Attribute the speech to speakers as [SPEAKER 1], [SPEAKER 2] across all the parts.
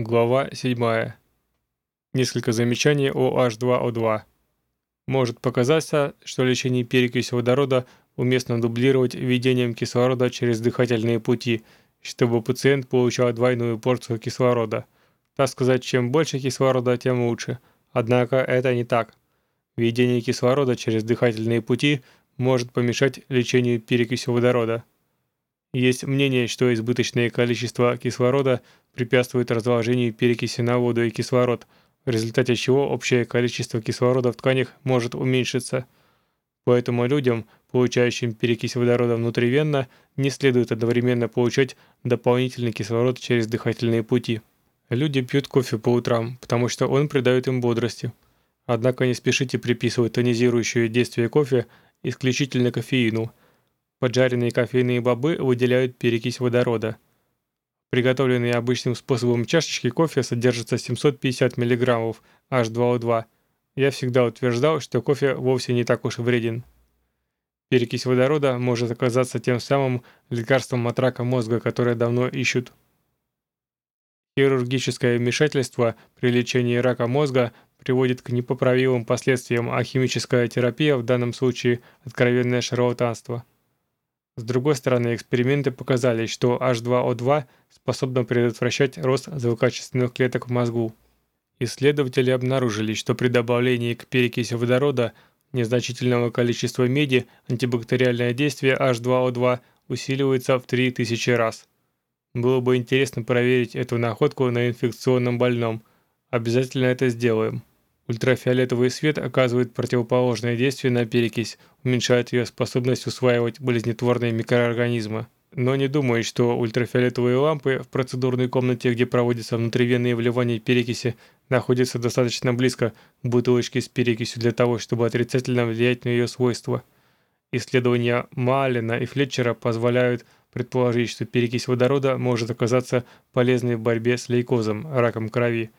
[SPEAKER 1] Глава 7. Несколько замечаний о H2O2. Может показаться, что лечение перекиси водорода уместно дублировать введением кислорода через дыхательные пути, чтобы пациент получал двойную порцию кислорода. Так сказать, чем больше кислорода, тем лучше. Однако это не так. Введение кислорода через дыхательные пути может помешать лечению перекиси водорода. Есть мнение, что избыточное количество кислорода препятствует разложению перекиси на воду и кислород, в результате чего общее количество кислорода в тканях может уменьшиться. Поэтому людям, получающим перекись водорода внутривенно, не следует одновременно получать дополнительный кислород через дыхательные пути. Люди пьют кофе по утрам, потому что он придает им бодрости. Однако не спешите приписывать тонизирующее действие кофе исключительно кофеину – Поджаренные кофейные бобы выделяют перекись водорода. Приготовленные обычным способом чашечки кофе содержатся 750 мг H2O2. Я всегда утверждал, что кофе вовсе не так уж вреден. Перекись водорода может оказаться тем самым лекарством от рака мозга, которое давно ищут. Хирургическое вмешательство при лечении рака мозга приводит к непоправимым последствиям, а химическая терапия в данном случае – откровенное шарлатанство. С другой стороны, эксперименты показали, что H2O2 способно предотвращать рост злокачественных клеток в мозгу. Исследователи обнаружили, что при добавлении к перекиси водорода незначительного количества меди антибактериальное действие H2O2 усиливается в 3000 раз. Было бы интересно проверить эту находку на инфекционном больном. Обязательно это сделаем. Ультрафиолетовый свет оказывает противоположное действие на перекись, уменьшает ее способность усваивать болезнетворные микроорганизмы. Но не думаю, что ультрафиолетовые лампы в процедурной комнате, где проводятся внутривенные вливания перекиси, находятся достаточно близко к бутылочке с перекисью для того, чтобы отрицательно влиять на ее свойства. Исследования Маалина и Флетчера позволяют предположить, что перекись водорода может оказаться полезной в борьбе с лейкозом, раком крови.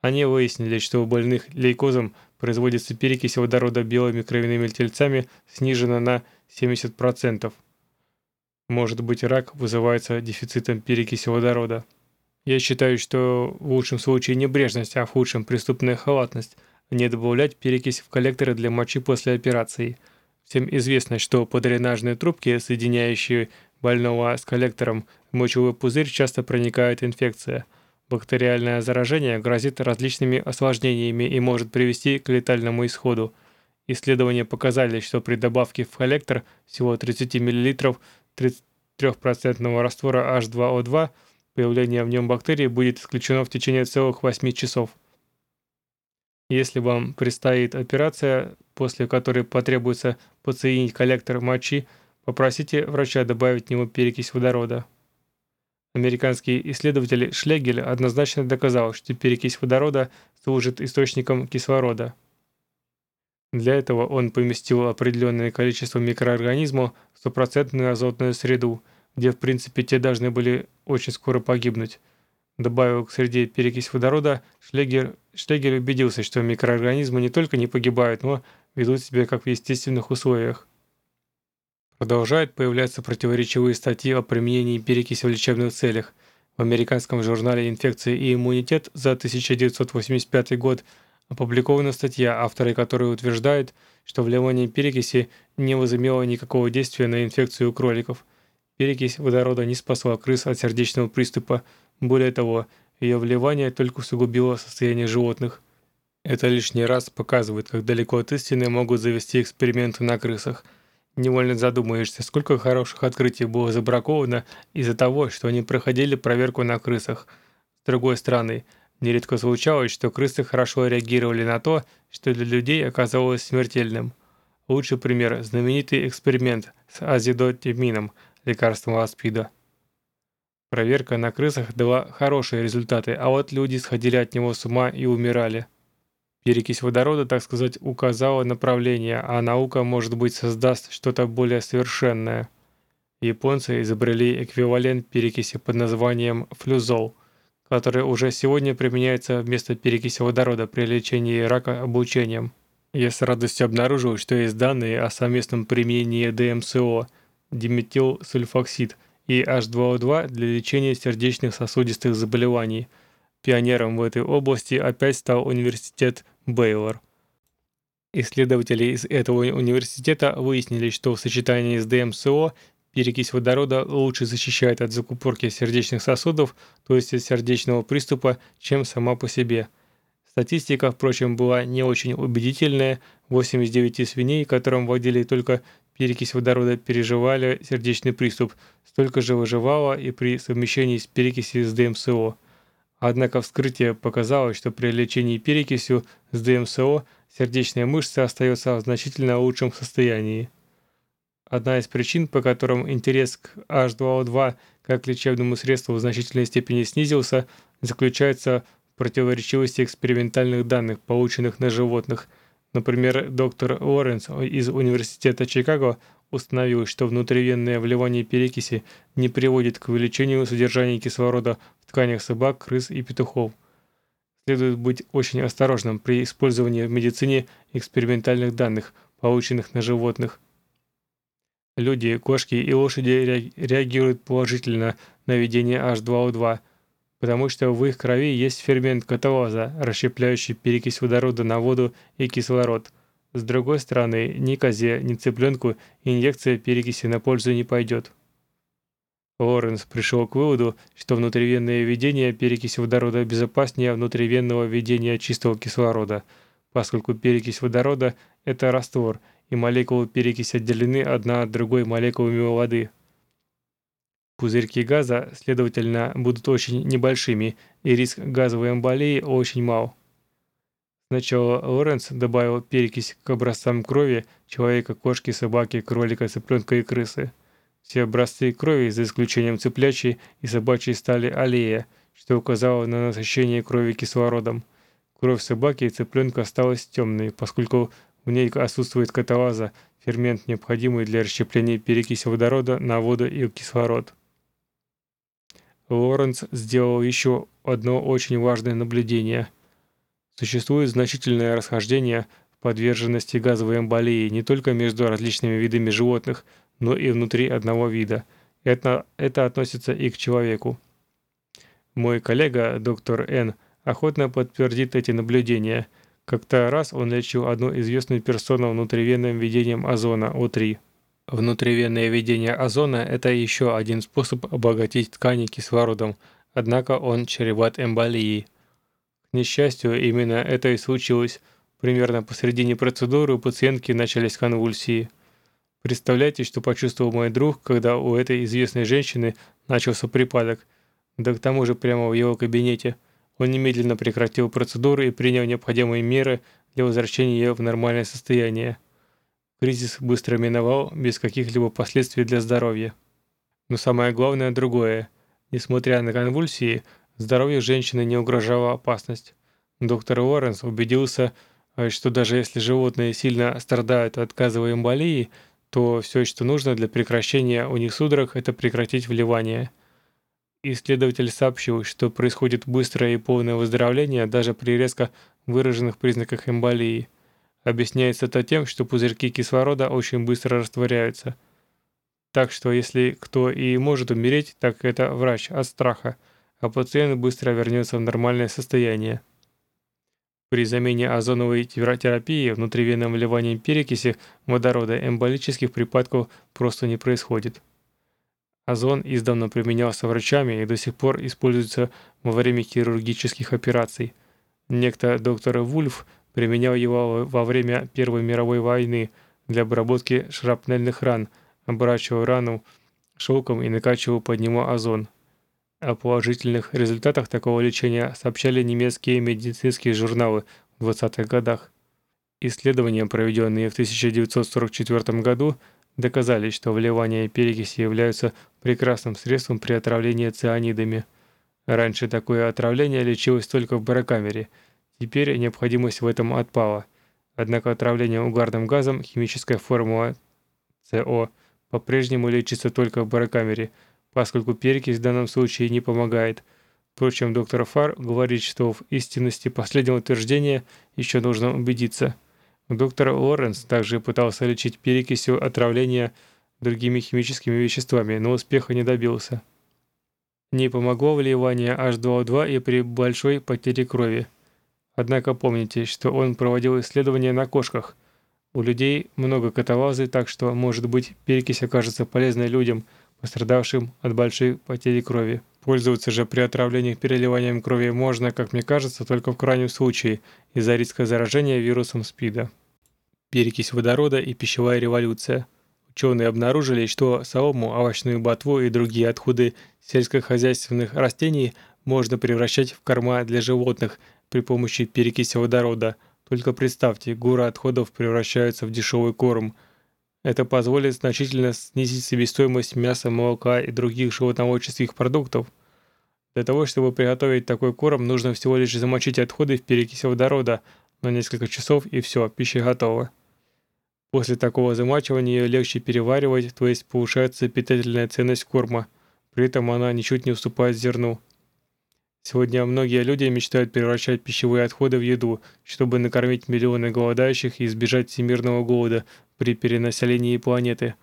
[SPEAKER 1] Они выяснили, что у больных лейкозом производится перекись водорода белыми кровяными тельцами снижена на 70%. Может быть, рак вызывается дефицитом перекиси водорода. Я считаю, что в лучшем случае небрежность, а в худшем преступная халатность не добавлять перекись в коллекторы для мочи после операции. Всем известно, что по дренажной трубке, соединяющей больного с коллектором, в мочевой пузырь часто проникает инфекция – Бактериальное заражение грозит различными осложнениями и может привести к летальному исходу. Исследования показали, что при добавке в коллектор всего 30 мл 33% раствора H2O2 появление в нем бактерий будет исключено в течение целых 8 часов. Если вам предстоит операция, после которой потребуется подсоединить коллектор мочи, попросите врача добавить в него перекись водорода. Американский исследователь Шлегель однозначно доказал, что перекись водорода служит источником кислорода. Для этого он поместил определенное количество микроорганизмов в стопроцентную азотную среду, где в принципе те должны были очень скоро погибнуть. Добавив к среде перекись водорода, Шлегер, Шлегель убедился, что микроорганизмы не только не погибают, но ведут себя как в естественных условиях. Продолжают появляться противоречивые статьи о применении перекиси в лечебных целях. В американском журнале «Инфекции и иммунитет» за 1985 год опубликована статья, авторы которой утверждают, что вливание перекиси не возымело никакого действия на инфекцию у кроликов. Перекись водорода не спасла крыс от сердечного приступа. Более того, ее вливание только усугубило состояние животных. Это лишний раз показывает, как далеко от истины могут завести эксперименты на крысах – Невольно задумаешься, сколько хороших открытий было забраковано из-за того, что они проходили проверку на крысах. С другой стороны, нередко случалось, что крысы хорошо реагировали на то, что для людей оказалось смертельным. Лучший пример – знаменитый эксперимент с азидотимином, лекарством от СПИДа. Проверка на крысах дала хорошие результаты, а вот люди сходили от него с ума и умирали. Перекись водорода, так сказать, указала направление, а наука, может быть, создаст что-то более совершенное. Японцы изобрели эквивалент перекиси под названием флюзол, который уже сегодня применяется вместо перекиси водорода при лечении рака облучением. Я с радостью обнаружил, что есть данные о совместном применении ДМСО, диметилсульфоксид и H2O2 для лечения сердечно-сосудистых заболеваний – Пионером в этой области опять стал университет Бейлор. Исследователи из этого университета выяснили, что в сочетании с ДМСО перекись водорода лучше защищает от закупорки сердечных сосудов, то есть от сердечного приступа, чем сама по себе. Статистика, впрочем, была не очень убедительная. 8 из 9 свиней, которым вводили только перекись водорода, переживали сердечный приступ, столько же выживало и при совмещении с перекисью с ДМСО. Однако вскрытие показало, что при лечении перекисью с ДМСО сердечная мышца остается в значительно лучшем состоянии. Одна из причин, по которым интерес к H2O2 как лечебному средству в значительной степени снизился, заключается в противоречивости экспериментальных данных, полученных на животных. Например, доктор Лоренс из Университета Чикаго установил, что внутривенное вливание перекиси не приводит к увеличению содержания кислорода в тканях собак, крыс и петухов. Следует быть очень осторожным при использовании в медицине экспериментальных данных, полученных на животных. Люди, кошки и лошади реагируют положительно на введение H2O2, потому что в их крови есть фермент каталаза, расщепляющий перекись водорода на воду и кислород – с другой стороны, ни козе, ни цыпленку инъекция перекиси на пользу не пойдет. Лоренс пришел к выводу, что внутривенное введение перекиси водорода безопаснее внутривенного введения чистого кислорода, поскольку перекись водорода – это раствор, и молекулы перекиси отделены одна от другой молекулами воды. Пузырьки газа, следовательно, будут очень небольшими, и риск газовой эмболии очень мал. Сначала Лоренц добавил перекись к образцам крови человека, кошки, собаки, кролика, цыпленка и крысы. Все образцы крови, за исключением цыплячьей и собачьей, стали аллея, что указало на насыщение крови кислородом. Кровь собаки и цыпленка осталась темной, поскольку в ней отсутствует каталаза, фермент, необходимый для расщепления перекиси водорода на воду и кислород. Лоренц сделал еще одно очень важное наблюдение – Существует значительное расхождение в подверженности газовой эмболии не только между различными видами животных, но и внутри одного вида. Это, это относится и к человеку. Мой коллега, доктор Н., охотно подтвердит эти наблюдения. Как-то раз он лечил одну известную персону внутривенным введением озона О3. Внутривенное введение озона – это еще один способ обогатить ткани кислородом, однако он чреват эмболией. К несчастью, именно это и случилось. Примерно посередине процедуры у пациентки начались конвульсии. Представляете, что почувствовал мой друг, когда у этой известной женщины начался припадок. Да к тому же прямо в его кабинете. Он немедленно прекратил процедуру и принял необходимые меры для возвращения ее в нормальное состояние. Кризис быстро миновал, без каких-либо последствий для здоровья. Но самое главное другое. Несмотря на конвульсии, Здоровью женщины не угрожала опасность. Доктор Уорренс убедился, э, что даже если животные сильно страдают от газовой эмболии, то все, что нужно для прекращения у них судорог, это прекратить вливание. Исследователь сообщил, что происходит быстрое и полное выздоровление даже при резко выраженных признаках эмболии. Объясняется это тем, что пузырьки кислорода очень быстро растворяются. Так что если кто и может умереть, так это врач от страха – а пациент быстро вернется в нормальное состояние. При замене озоновой терапии внутривенным вливанием перекиси водорода эмболических припадков просто не происходит. Озон издавна применялся врачами и до сих пор используется во время хирургических операций. Некто доктор Вульф применял его во время Первой мировой войны для обработки шрапнельных ран, оборачивая рану шелком и накачивая под него озон. О положительных результатах такого лечения сообщали немецкие медицинские журналы в 20-х годах. Исследования, проведенные в 1944 году, доказали, что вливание перекиси являются прекрасным средством при отравлении цианидами. Раньше такое отравление лечилось только в барокамере, теперь необходимость в этом отпала. Однако отравление угарным газом, химическая формула СО, по-прежнему лечится только в барокамере – поскольку перекись в данном случае не помогает. Впрочем, доктор Фар говорит, что в истинности последнего утверждения еще нужно убедиться. Доктор Лоренс также пытался лечить перекисью отравления другими химическими веществами, но успеха не добился. Не помогло вливание H2O2 и при большой потере крови. Однако помните, что он проводил исследования на кошках. У людей много каталазы, так что, может быть, перекись окажется полезной людям, пострадавшим от большой потери крови. Пользоваться же при отравлениях переливанием крови можно, как мне кажется, только в крайнем случае, из-за риска заражения вирусом СПИДа. Перекись водорода и пищевая революция. Ученые обнаружили, что солому, овощную ботву и другие отходы сельскохозяйственных растений можно превращать в корма для животных при помощи перекиси водорода. Только представьте, горы отходов превращаются в дешевый корм – это позволит значительно снизить себестоимость мяса, молока и других животноводческих продуктов. Для того, чтобы приготовить такой корм, нужно всего лишь замочить отходы в перекиси водорода на несколько часов и все, пища готова. После такого замачивания ее легче переваривать, то есть повышается питательная ценность корма. При этом она ничуть не уступает зерну. Сегодня многие люди мечтают превращать пищевые отходы в еду, чтобы накормить миллионы голодающих и избежать всемирного голода при перенаселении планеты.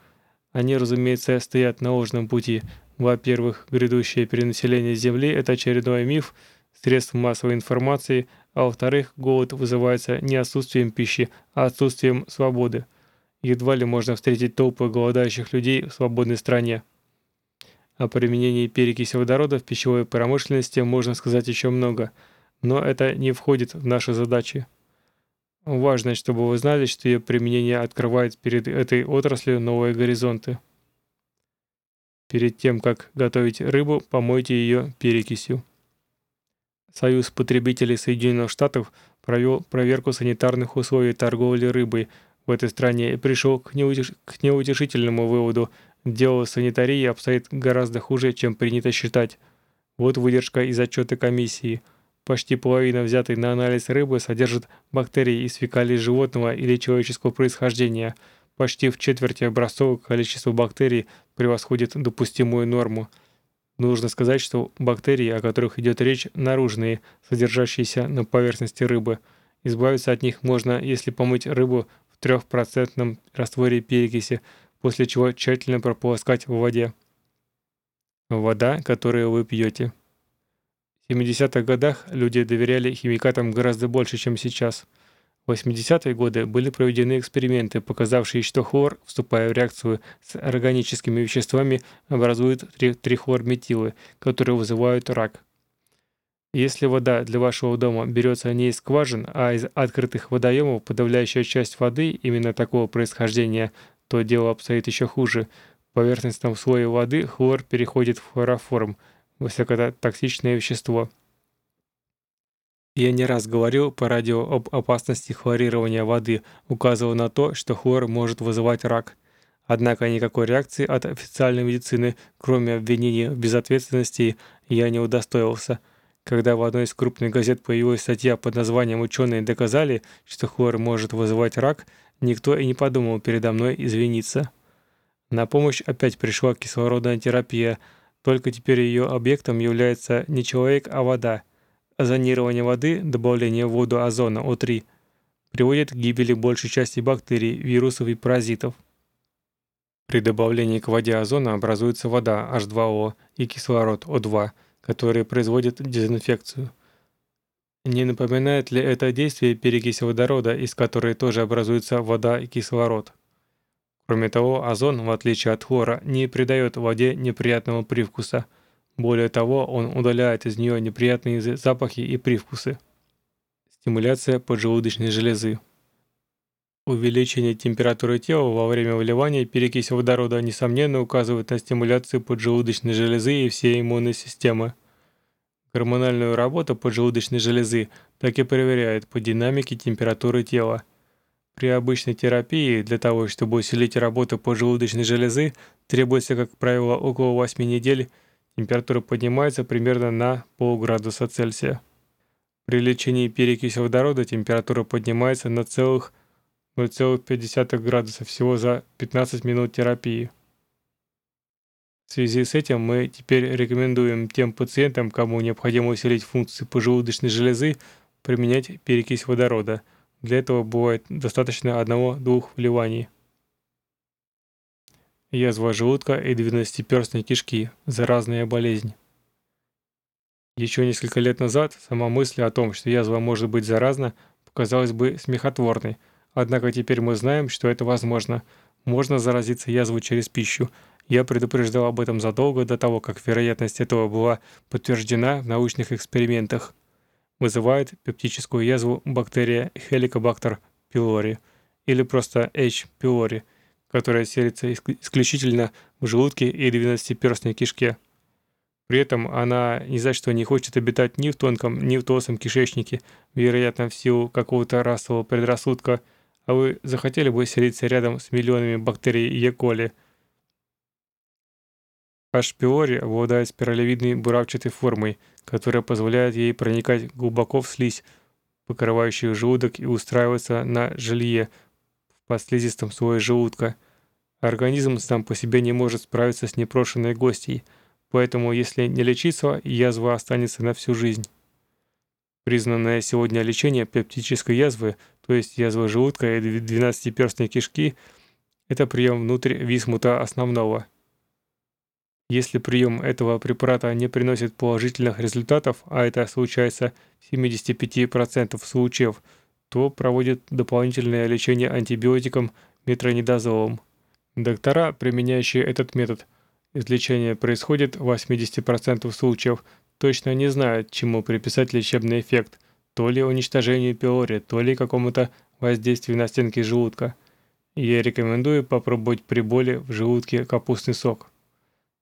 [SPEAKER 1] Они, разумеется, стоят на ложном пути. Во-первых, грядущее перенаселение Земли – это очередной миф средств массовой информации, а во-вторых, голод вызывается не отсутствием пищи, а отсутствием свободы. Едва ли можно встретить толпы голодающих людей в свободной стране. О применении перекиси водорода в пищевой промышленности можно сказать еще много, но это не входит в наши задачи. Важно, чтобы вы знали, что ее применение открывает перед этой отраслью новые горизонты. Перед тем, как готовить рыбу, помойте ее перекисью. Союз потребителей Соединенных Штатов провел проверку санитарных условий торговли рыбой в этой стране и пришел к, неутеш... к неутешительному выводу – Дело санитарии обстоит гораздо хуже, чем принято считать. Вот выдержка из отчета комиссии. Почти половина взятой на анализ рыбы содержит бактерии из фекалий животного или человеческого происхождения. Почти в четверти образцов количество бактерий превосходит допустимую норму. Нужно сказать, что бактерии, о которых идет речь, наружные, содержащиеся на поверхности рыбы. Избавиться от них можно, если помыть рыбу в 3% растворе перекиси, после чего тщательно прополоскать в воде. Вода, которую вы пьете. В 70-х годах люди доверяли химикатам гораздо больше, чем сейчас. В 80-е годы были проведены эксперименты, показавшие, что хлор, вступая в реакцию с органическими веществами, образует трихлорметилы, которые вызывают рак. Если вода для вашего дома берется не из скважин, а из открытых водоемов, подавляющая часть воды именно такого происхождения то дело обстоит еще хуже. В поверхностном слое воды хлор переходит в хлороформ, высокотоксичное вещество. Я не раз говорил по радио об опасности хлорирования воды, указывал на то, что хлор может вызывать рак. Однако никакой реакции от официальной медицины, кроме обвинений в безответственности, я не удостоился. Когда в одной из крупных газет появилась статья под названием «Ученые доказали, что хлор может вызывать рак», Никто и не подумал передо мной извиниться. На помощь опять пришла кислородная терапия, только теперь ее объектом является не человек, а вода. Озонирование воды, добавление в воду озона О3, приводит к гибели большей части бактерий, вирусов и паразитов. При добавлении к воде озона образуется вода H2O и кислород О2, которые производят дезинфекцию. Не напоминает ли это действие перекиси водорода, из которой тоже образуется вода и кислород? Кроме того, озон, в отличие от хлора, не придает воде неприятного привкуса. Более того, он удаляет из нее неприятные запахи и привкусы. Стимуляция поджелудочной железы. Увеличение температуры тела во время вливания перекиси водорода несомненно указывает на стимуляцию поджелудочной железы и всей иммунной системы. Гормональную работу поджелудочной железы так и проверяют по динамике температуры тела. При обычной терапии для того, чтобы усилить работу поджелудочной железы, требуется, как правило, около 8 недель, температура поднимается примерно на полградуса Цельсия. При лечении перекиси водорода температура поднимается на целых 0,5 градуса всего за 15 минут терапии. В связи с этим мы теперь рекомендуем тем пациентам, кому необходимо усилить функции поджелудочной железы, применять перекись водорода. Для этого бывает достаточно одного-двух вливаний. Язва желудка и двенадцатиперстной кишки – заразная болезнь. Еще несколько лет назад сама мысль о том, что язва может быть заразна, показалась бы смехотворной. Однако теперь мы знаем, что это возможно. Можно заразиться язвой через пищу. Я предупреждал об этом задолго до того, как вероятность этого была подтверждена в научных экспериментах. Вызывает пептическую язву бактерия Helicobacter pylori или просто H. pylori, которая селится исключительно в желудке и двенадцатиперстной кишке. При этом она ни за что не хочет обитать ни в тонком, ни в толстом кишечнике, вероятно, в силу какого-то расового предрассудка, а вы захотели бы селиться рядом с миллионами бактерий Е. коли. Pylori обладает спиралевидной буравчатой формой, которая позволяет ей проникать глубоко в слизь, покрывающую желудок и устраиваться на жилье в подслизистом слое желудка. Организм сам по себе не может справиться с непрошенной гостьей – Поэтому, если не лечиться, язва останется на всю жизнь. Признанное сегодня лечение пептической язвы, то есть язвы желудка и двенадцатиперстной кишки, это прием внутрь висмута основного. Если прием этого препарата не приносит положительных результатов, а это случается в 75% случаев, то проводят дополнительное лечение антибиотиком метронидазолом. Доктора, применяющие этот метод, Излечение происходит в 80% случаев, точно не знают, чему приписать лечебный эффект, то ли уничтожению пилори, то ли какому-то воздействию на стенки желудка. Я рекомендую попробовать при боли в желудке капустный сок.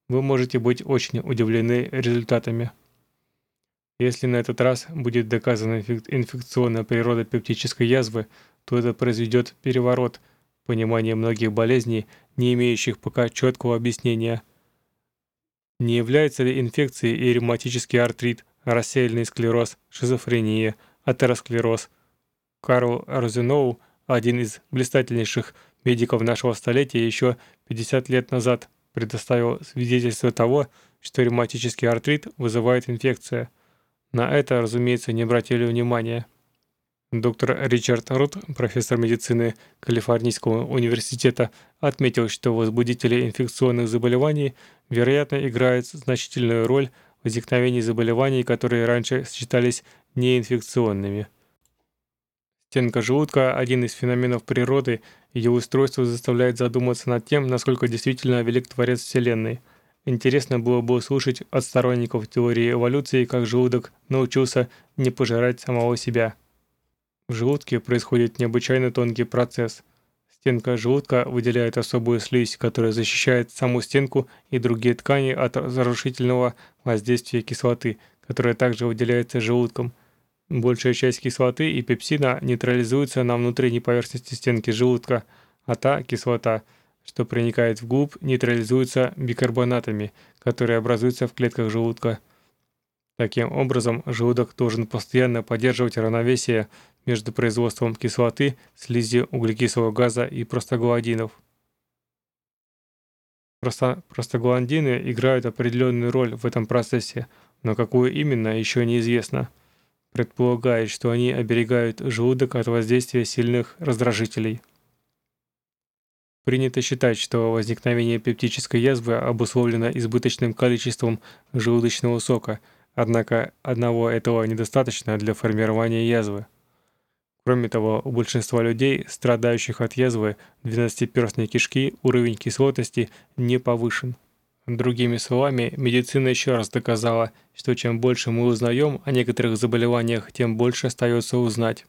[SPEAKER 1] Вы можете быть очень удивлены результатами. Если на этот раз будет доказана инфекционная природа пептической язвы, то это произведет переворот в понимании многих болезней, не имеющих пока четкого объяснения – не является ли инфекцией и ревматический артрит, рассеянный склероз, шизофрения, атеросклероз? Карл Розеноу, один из блистательнейших медиков нашего столетия, еще 50 лет назад предоставил свидетельство того, что ревматический артрит вызывает инфекция. На это, разумеется, не обратили внимания. Доктор Ричард Рут, профессор медицины Калифорнийского университета, отметил, что возбудители инфекционных заболеваний, вероятно, играют значительную роль в возникновении заболеваний, которые раньше считались неинфекционными. Стенка желудка – один из феноменов природы, ее устройство заставляет задуматься над тем, насколько действительно велик Творец Вселенной. Интересно было бы услышать от сторонников теории эволюции, как желудок научился не пожирать самого себя. В желудке происходит необычайно тонкий процесс. Стенка желудка выделяет особую слизь, которая защищает саму стенку и другие ткани от разрушительного воздействия кислоты, которая также выделяется желудком. Большая часть кислоты и пепсина нейтрализуется на внутренней поверхности стенки желудка, а та кислота, что проникает вглубь, нейтрализуется бикарбонатами, которые образуются в клетках желудка. Таким образом, желудок должен постоянно поддерживать равновесие между производством кислоты, слизи углекислого газа и простагландинов. Простагландины играют определенную роль в этом процессе, но какую именно, еще неизвестно. Предполагает, что они оберегают желудок от воздействия сильных раздражителей. Принято считать, что возникновение пептической язвы обусловлено избыточным количеством желудочного сока, однако одного этого недостаточно для формирования язвы. Кроме того, у большинства людей, страдающих от язвы двенадцатиперстной кишки, уровень кислотности не повышен. Другими словами, медицина еще раз доказала, что чем больше мы узнаем о некоторых заболеваниях, тем больше остается узнать.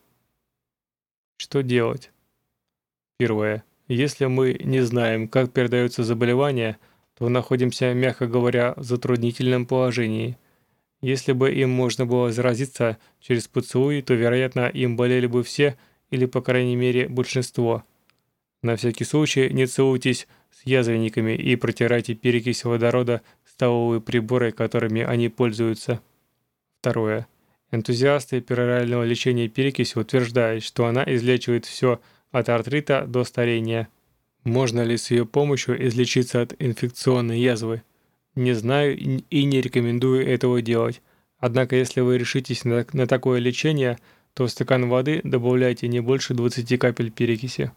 [SPEAKER 1] Что делать? Первое. Если мы не знаем, как передаются заболевания, то находимся, мягко говоря, в затруднительном положении – если бы им можно было заразиться через поцелуй, то, вероятно, им болели бы все, или, по крайней мере, большинство. На всякий случай не целуйтесь с язвенниками и протирайте перекись водорода столовые приборы, которыми они пользуются. Второе. Энтузиасты перорального лечения перекиси утверждают, что она излечивает все от артрита до старения. Можно ли с ее помощью излечиться от инфекционной язвы? Не знаю и не рекомендую этого делать. Однако, если вы решитесь на, на такое лечение, то в стакан воды добавляйте не больше 20 капель перекиси.